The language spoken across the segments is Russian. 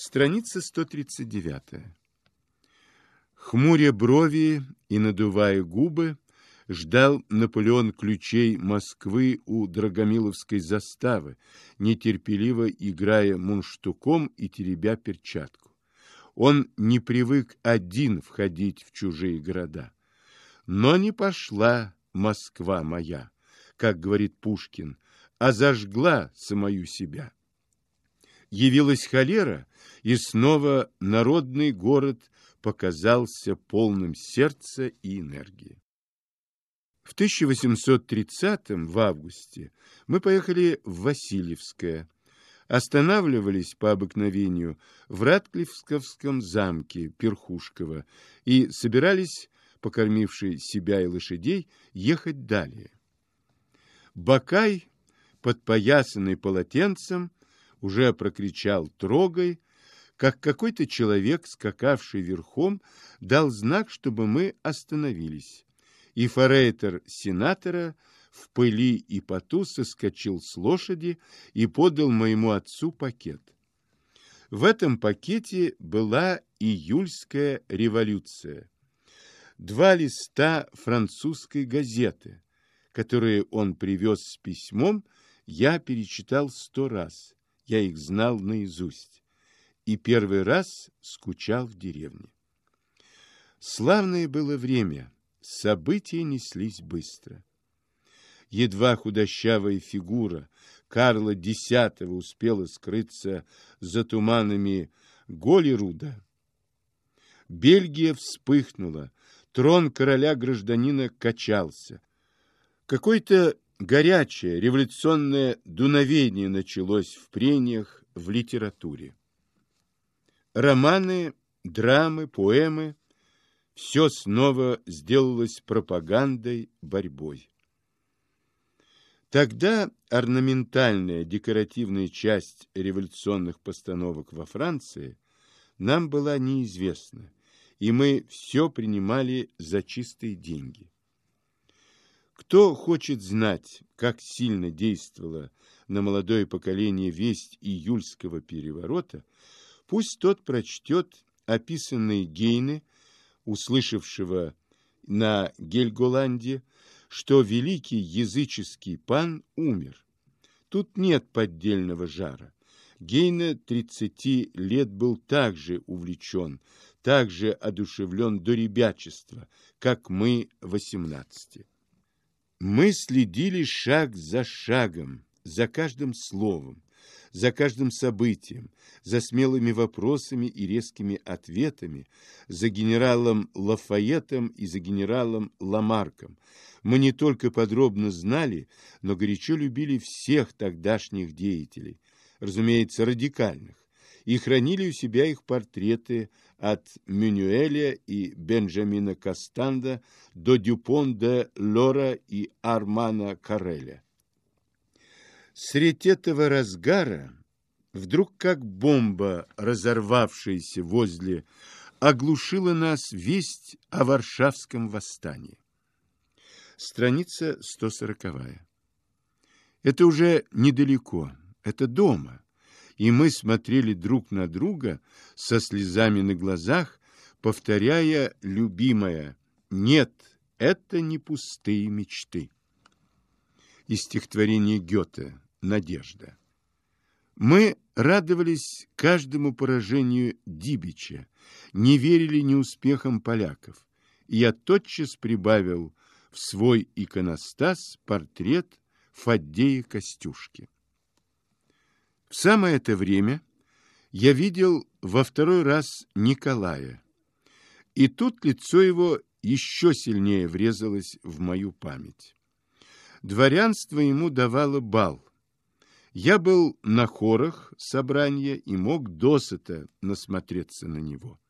Страница 139. Хмуря брови и надувая губы, ждал Наполеон ключей Москвы у Драгомиловской заставы, нетерпеливо играя мунштуком и теребя перчатку. Он не привык один входить в чужие города. Но не пошла Москва моя, как говорит Пушкин, а зажгла самую себя явилась холера, и снова народный город показался полным сердца и энергии. В 1830 в августе мы поехали в Васильевское, останавливались по обыкновению в Ратклифсковском замке Перхушково и собирались, покормившие себя и лошадей, ехать далее. Бакай, подпоясанный полотенцем, уже прокричал «трогай», как какой-то человек, скакавший верхом, дал знак, чтобы мы остановились. И форейтер сенатора в пыли и поту соскочил с лошади и подал моему отцу пакет. В этом пакете была июльская революция. Два листа французской газеты, которые он привез с письмом, я перечитал сто раз я их знал наизусть, и первый раз скучал в деревне. Славное было время, события неслись быстро. Едва худощавая фигура Карла X успела скрыться за туманами Голлируда. Бельгия вспыхнула, трон короля-гражданина качался. Какой-то Горячее революционное дуновение началось в прениях в литературе. Романы, драмы, поэмы – все снова сделалось пропагандой, борьбой. Тогда орнаментальная декоративная часть революционных постановок во Франции нам была неизвестна, и мы все принимали за чистые деньги. Кто хочет знать, как сильно действовала на молодое поколение весть июльского переворота, пусть тот прочтет описанные Гейны, услышавшего на Гельголанде, что великий языческий пан умер. Тут нет поддельного жара. Гейна 30 лет был также увлечен, также одушевлен до ребячества, как мы 18. Мы следили шаг за шагом, за каждым словом, за каждым событием, за смелыми вопросами и резкими ответами, за генералом Лафаетом и за генералом Ламарком. Мы не только подробно знали, но горячо любили всех тогдашних деятелей, разумеется, радикальных, и хранили у себя их портреты от Мюнюэля и Бенджамина Кастанда до Дюпон де Лора и Армана Кареля. Средь этого разгара вдруг как бомба, разорвавшаяся возле, оглушила нас весть о Варшавском восстании. Страница 140. Это уже недалеко, это дома и мы смотрели друг на друга со слезами на глазах, повторяя «любимая, нет, это не пустые мечты». Из стихотворения Гёте «Надежда». Мы радовались каждому поражению Дибича, не верили неуспехам поляков, и я тотчас прибавил в свой иконостас портрет Фаддея Костюшки. В самое это время я видел во второй раз Николая, и тут лицо его еще сильнее врезалось в мою память. Дворянство ему давало бал. Я был на хорах собрания и мог досыта насмотреться на него.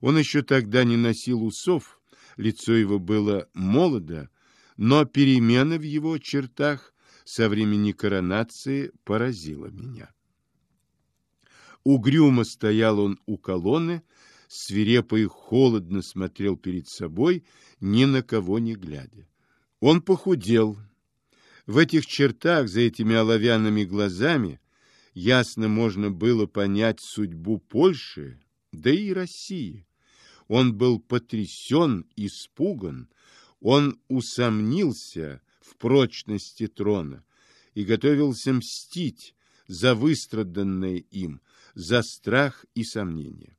Он еще тогда не носил усов, лицо его было молодо, но перемена в его чертах со времени коронации поразило меня. Угрюмо стоял он у колонны, свирепо и холодно смотрел перед собой, ни на кого не глядя. Он похудел. В этих чертах, за этими оловянными глазами, ясно можно было понять судьбу Польши, да и России. Он был потрясен, испуган, он усомнился в прочности трона и готовился мстить за выстраданное им, за страх и сомнения.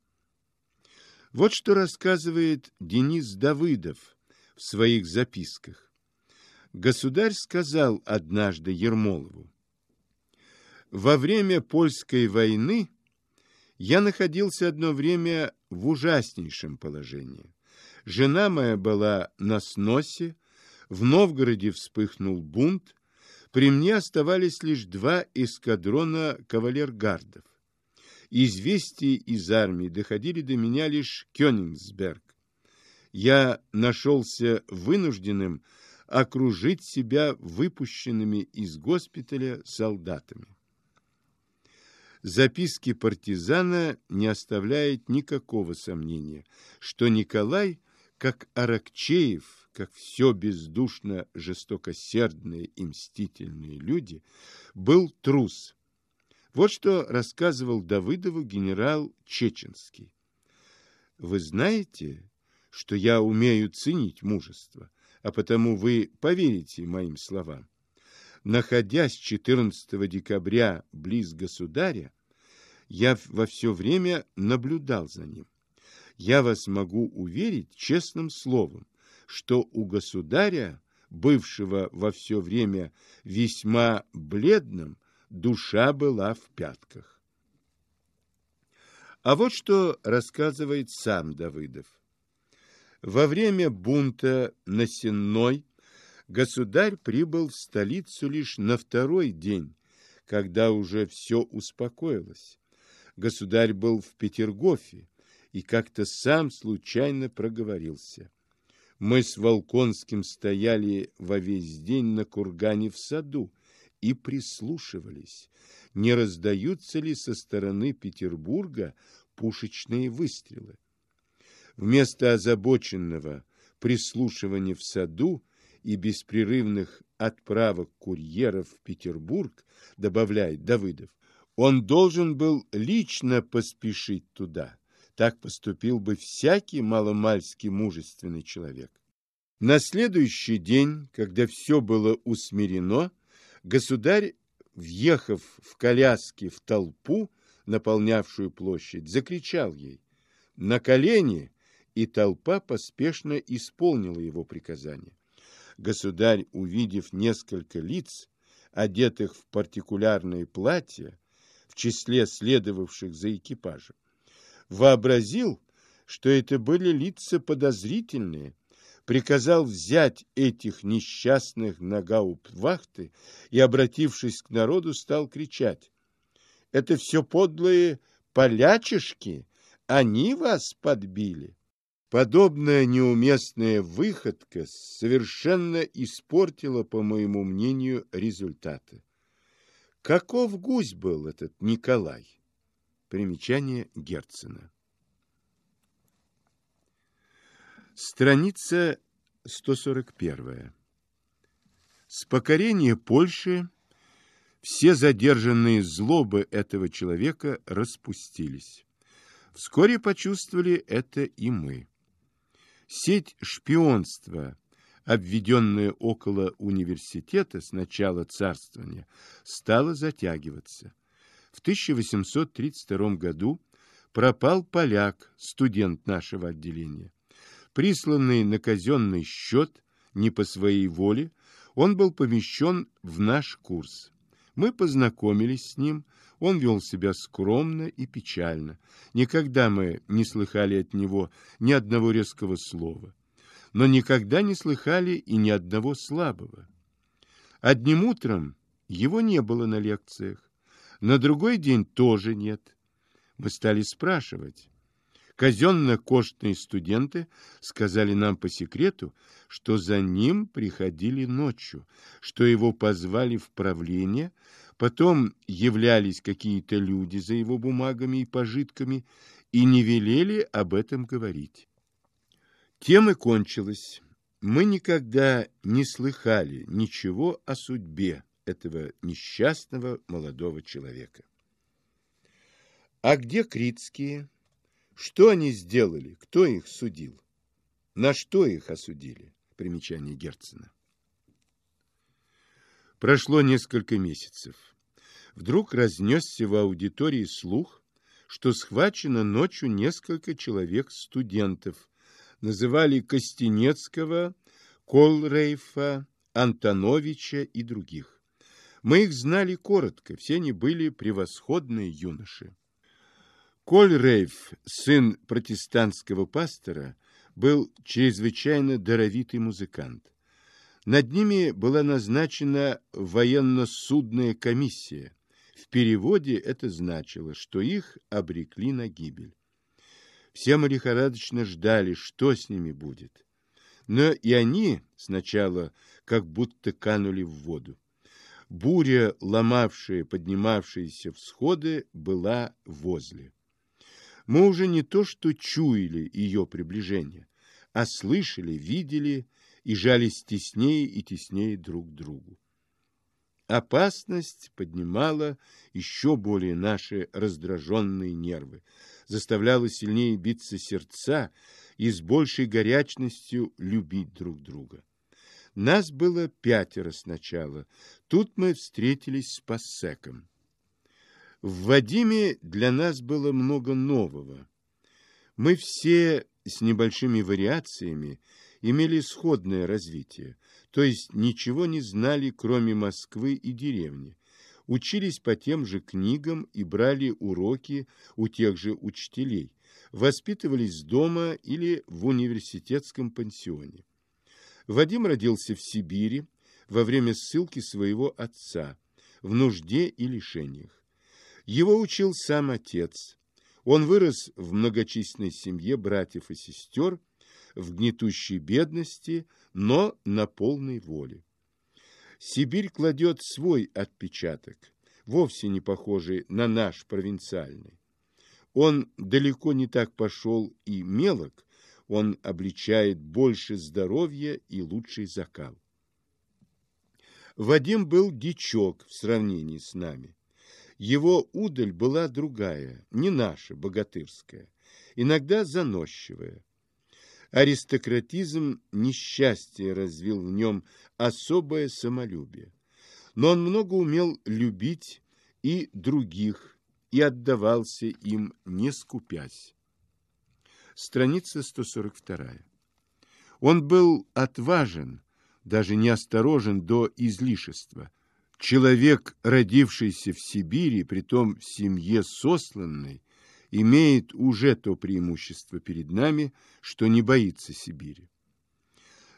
Вот что рассказывает Денис Давыдов в своих записках. Государь сказал однажды Ермолову, «Во время польской войны я находился одно время в ужаснейшем положении. Жена моя была на сносе, в Новгороде вспыхнул бунт, при мне оставались лишь два эскадрона кавалергардов. Известия из армии доходили до меня лишь Кёнигсберг. Я нашелся вынужденным окружить себя выпущенными из госпиталя солдатами. Записки партизана не оставляют никакого сомнения, что Николай, как Аракчеев, как все бездушно жестокосердные и мстительные люди, был трус, вот что рассказывал Давыдову генерал Чеченский. Вы знаете, что я умею ценить мужество, а потому вы поверите моим словам. Находясь 14 декабря близ государя, я во все время наблюдал за ним. Я вас могу уверить честным словом, что у государя, бывшего во все время весьма бледным, душа была в пятках. А вот что рассказывает сам Давыдов. Во время бунта на Сенной государь прибыл в столицу лишь на второй день, когда уже все успокоилось. Государь был в Петергофе и как-то сам случайно проговорился. Мы с Волконским стояли во весь день на кургане в саду, и прислушивались, не раздаются ли со стороны Петербурга пушечные выстрелы. Вместо озабоченного прислушивания в саду и беспрерывных отправок курьеров в Петербург, добавляет Давыдов, он должен был лично поспешить туда. Так поступил бы всякий маломальски мужественный человек. На следующий день, когда все было усмирено, Государь, въехав в коляске в толпу, наполнявшую площадь, закричал ей «На колени!» и толпа поспешно исполнила его приказание. Государь, увидев несколько лиц, одетых в партикулярные платья, в числе следовавших за экипажем, вообразил, что это были лица подозрительные, приказал взять этих несчастных на гауптвахты и, обратившись к народу, стал кричать. «Это все подлые полячишки! Они вас подбили!» Подобная неуместная выходка совершенно испортила, по моему мнению, результаты. Каков гусь был этот Николай? Примечание Герцена. Страница 141. С покорения Польши все задержанные злобы этого человека распустились. Вскоре почувствовали это и мы. Сеть шпионства, обведенная около университета с начала царствования, стала затягиваться. В 1832 году пропал поляк, студент нашего отделения. Присланный на казенный счет, не по своей воле, он был помещен в наш курс. Мы познакомились с ним, он вел себя скромно и печально. Никогда мы не слыхали от него ни одного резкого слова, но никогда не слыхали и ни одного слабого. Одним утром его не было на лекциях, на другой день тоже нет. Мы стали спрашивать, Казенно-коштные студенты сказали нам по секрету, что за ним приходили ночью, что его позвали в правление, потом являлись какие-то люди за его бумагами и пожитками и не велели об этом говорить. Тем и кончилось. Мы никогда не слыхали ничего о судьбе этого несчастного молодого человека. А где критские? Что они сделали? Кто их судил? На что их осудили? Примечание Герцена. Прошло несколько месяцев. Вдруг разнесся в аудитории слух, что схвачено ночью несколько человек-студентов. Называли Костенецкого, Колрейфа, Антоновича и других. Мы их знали коротко, все они были превосходные юноши. Кольрейф, сын протестантского пастора, был чрезвычайно даровитый музыкант. Над ними была назначена военно-судная комиссия. В переводе это значило, что их обрекли на гибель. Все мы лихорадочно ждали, что с ними будет. Но и они сначала как будто канули в воду. Буря, ломавшая поднимавшиеся всходы, была возле. Мы уже не то что чуяли ее приближение, а слышали, видели и жались теснее и теснее друг к другу. Опасность поднимала еще более наши раздраженные нервы, заставляла сильнее биться сердца и с большей горячностью любить друг друга. Нас было пятеро сначала. Тут мы встретились с Пассеком. В Вадиме для нас было много нового. Мы все с небольшими вариациями имели сходное развитие, то есть ничего не знали, кроме Москвы и деревни, учились по тем же книгам и брали уроки у тех же учителей, воспитывались дома или в университетском пансионе. Вадим родился в Сибири во время ссылки своего отца, в нужде и лишениях. Его учил сам отец. Он вырос в многочисленной семье братьев и сестер, в гнетущей бедности, но на полной воле. Сибирь кладет свой отпечаток, вовсе не похожий на наш провинциальный. Он далеко не так пошел и мелок, он обличает больше здоровья и лучший закал. Вадим был дичок в сравнении с нами. Его удаль была другая, не наша, богатырская, иногда заносчивая. Аристократизм несчастье развил в нем особое самолюбие. Но он много умел любить и других, и отдавался им, не скупясь. Страница 142. Он был отважен, даже неосторожен до излишества – Человек, родившийся в Сибири, притом в семье сосланной, имеет уже то преимущество перед нами, что не боится Сибири.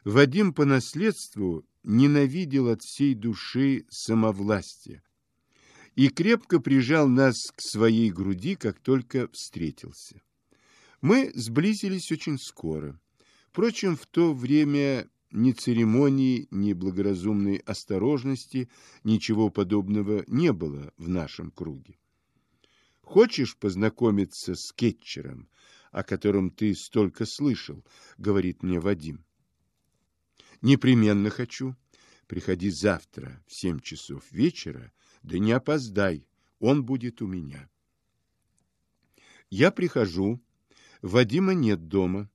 Вадим по наследству ненавидел от всей души самовластие и крепко прижал нас к своей груди, как только встретился. Мы сблизились очень скоро. Впрочем, в то время ни церемонии, ни благоразумной осторожности, ничего подобного не было в нашем круге. «Хочешь познакомиться с Кетчером, о котором ты столько слышал?» — говорит мне Вадим. «Непременно хочу. Приходи завтра в семь часов вечера, да не опоздай, он будет у меня». Я прихожу, Вадима нет дома.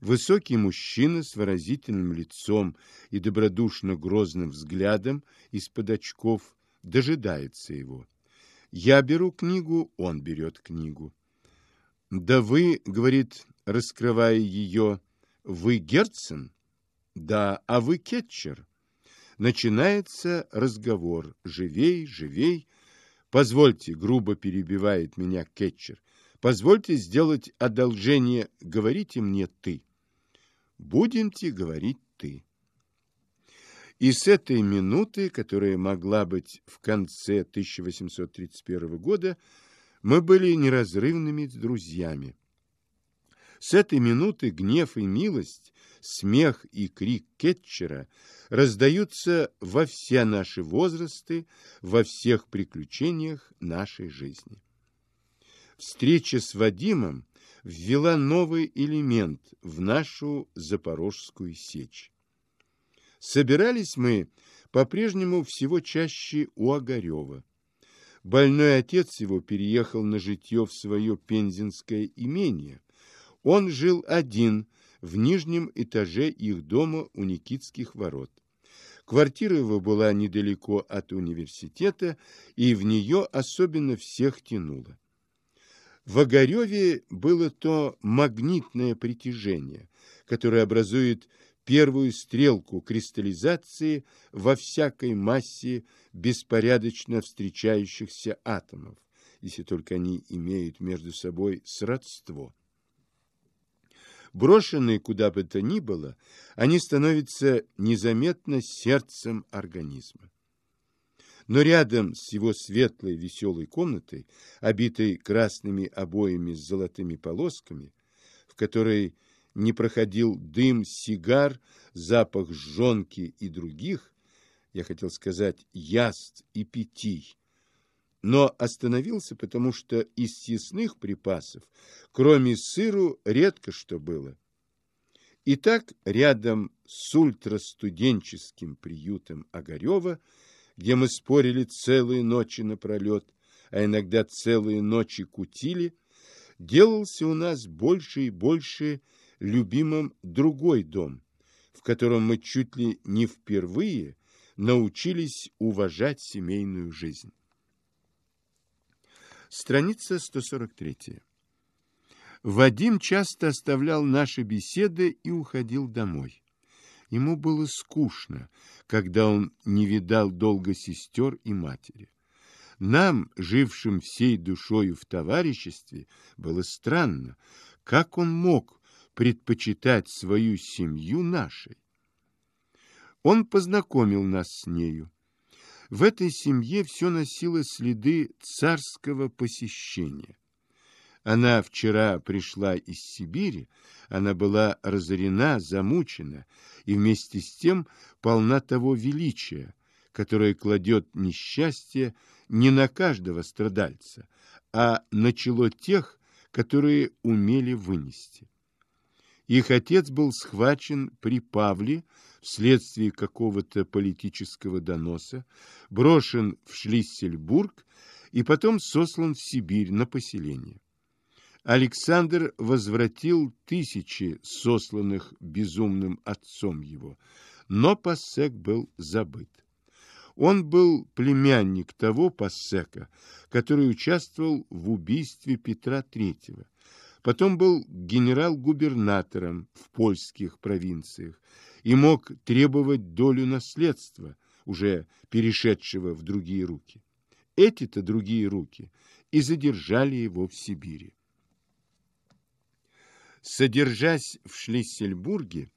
Высокий мужчина с выразительным лицом и добродушно-грозным взглядом из-под очков дожидается его. Я беру книгу, он берет книгу. «Да вы, — говорит, раскрывая ее, — вы Герцен?» «Да, а вы Кетчер?» Начинается разговор. «Живей, живей!» «Позвольте, — грубо перебивает меня Кетчер, — позвольте сделать одолжение, говорите мне ты» будемте говорить ты. И с этой минуты, которая могла быть в конце 1831 года, мы были неразрывными друзьями. С этой минуты гнев и милость, смех и крик Кетчера раздаются во все наши возрасты, во всех приключениях нашей жизни. Встреча с Вадимом ввела новый элемент в нашу Запорожскую сечь. Собирались мы по-прежнему всего чаще у Огарева. Больной отец его переехал на житье в свое пензенское имение. Он жил один в нижнем этаже их дома у Никитских ворот. Квартира его была недалеко от университета, и в нее особенно всех тянуло. В Огареве было то магнитное притяжение, которое образует первую стрелку кристаллизации во всякой массе беспорядочно встречающихся атомов, если только они имеют между собой сродство. Брошенные куда бы то ни было, они становятся незаметно сердцем организма. Но рядом с его светлой веселой комнатой, обитой красными обоями с золотыми полосками, в которой не проходил дым сигар, запах жжонки и других, я хотел сказать яст и питий, но остановился, потому что из съестных припасов, кроме сыру, редко что было. И так рядом с ультрастуденческим приютом Огарева, где мы спорили целые ночи напролет, а иногда целые ночи кутили, делался у нас больше и больше любимым другой дом, в котором мы чуть ли не впервые научились уважать семейную жизнь. Страница 143. Вадим часто оставлял наши беседы и уходил домой. Ему было скучно, когда он не видал долго сестер и матери. Нам, жившим всей душою в товариществе, было странно, как он мог предпочитать свою семью нашей. Он познакомил нас с нею. В этой семье все носило следы царского посещения. Она вчера пришла из Сибири, она была разорена, замучена и вместе с тем полна того величия, которое кладет несчастье не на каждого страдальца, а на чело тех, которые умели вынести. Их отец был схвачен при Павле вследствие какого-то политического доноса, брошен в Шлиссельбург и потом сослан в Сибирь на поселение. Александр возвратил тысячи сосланных безумным отцом его, но Пассек был забыт. Он был племянник того Пассека, который участвовал в убийстве Петра III, Потом был генерал-губернатором в польских провинциях и мог требовать долю наследства, уже перешедшего в другие руки. Эти-то другие руки и задержали его в Сибири. Содержась в Шлиссельбурге,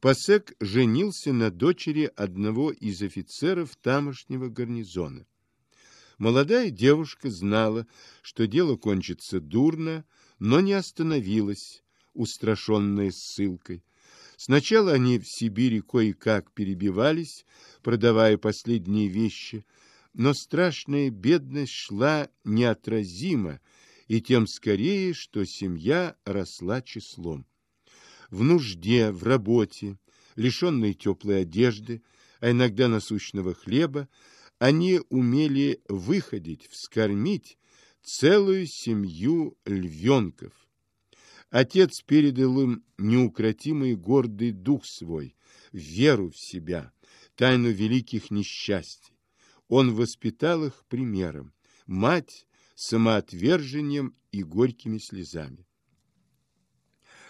Пасек женился на дочери одного из офицеров тамошнего гарнизона. Молодая девушка знала, что дело кончится дурно, но не остановилась, устрашенная ссылкой. Сначала они в Сибири кое-как перебивались, продавая последние вещи, но страшная бедность шла неотразимо, и тем скорее, что семья росла числом. В нужде, в работе, лишенной теплой одежды, а иногда насущного хлеба, они умели выходить, вскормить целую семью львенков. Отец передал им неукротимый гордый дух свой, веру в себя, тайну великих несчастий. Он воспитал их примером, мать самоотвержением и горькими слезами.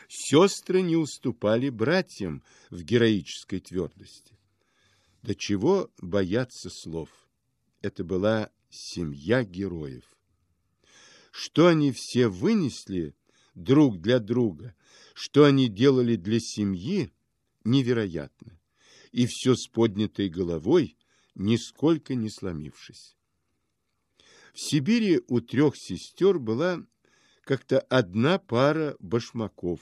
Сестры не уступали братьям в героической твердости. До чего бояться слов? Это была семья героев. Что они все вынесли друг для друга, что они делали для семьи, невероятно. И все с поднятой головой, нисколько не сломившись. В Сибири у трех сестер была как-то одна пара башмаков.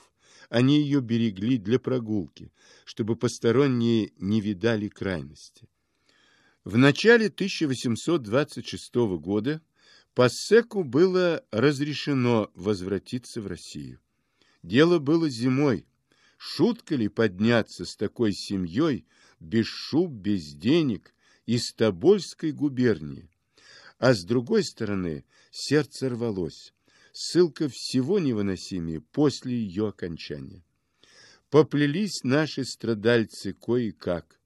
Они ее берегли для прогулки, чтобы посторонние не видали крайности. В начале 1826 года Пассеку было разрешено возвратиться в Россию. Дело было зимой. Шутка ли подняться с такой семьей, без шуб, без денег, из Тобольской губернии? А с другой стороны сердце рвалось. Ссылка всего невыносимее после ее окончания. Поплелись наши страдальцы кое-как.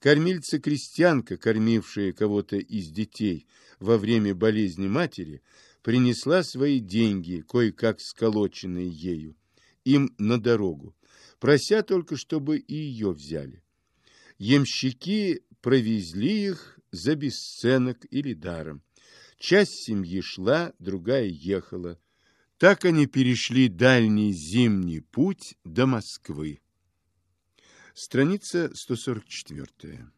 Кормильца-крестьянка, кормившая кого-то из детей во время болезни матери, принесла свои деньги, кое-как сколоченные ею, им на дорогу, прося только, чтобы и ее взяли. Ямщики провезли их за бесценок или даром. Часть семьи шла, другая ехала. Так они перешли дальний зимний путь до Москвы. Страница 144.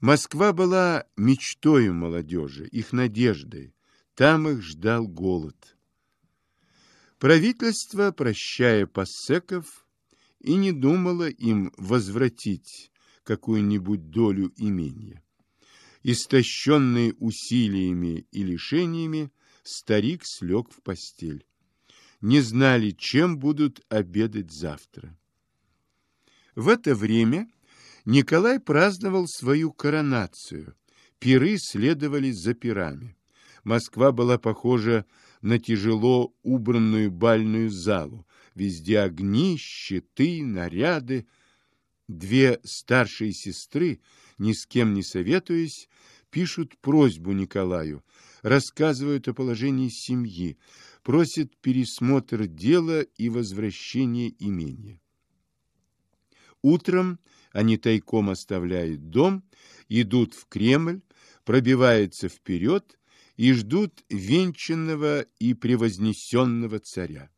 Москва была мечтою молодежи, их надеждой. Там их ждал голод. Правительство, прощая пассеков, и не думало им возвратить какую-нибудь долю имения. Истощенный усилиями и лишениями, старик слег в постель. Не знали, чем будут обедать завтра. В это время Николай праздновал свою коронацию. Пиры следовали за пирами. Москва была похожа на тяжело убранную бальную залу. Везде огни, щиты, наряды. Две старшие сестры, ни с кем не советуясь, пишут просьбу Николаю, рассказывают о положении семьи, просят пересмотр дела и возвращение имения. Утром они тайком оставляют дом, идут в Кремль, пробиваются вперед и ждут венчанного и превознесенного царя.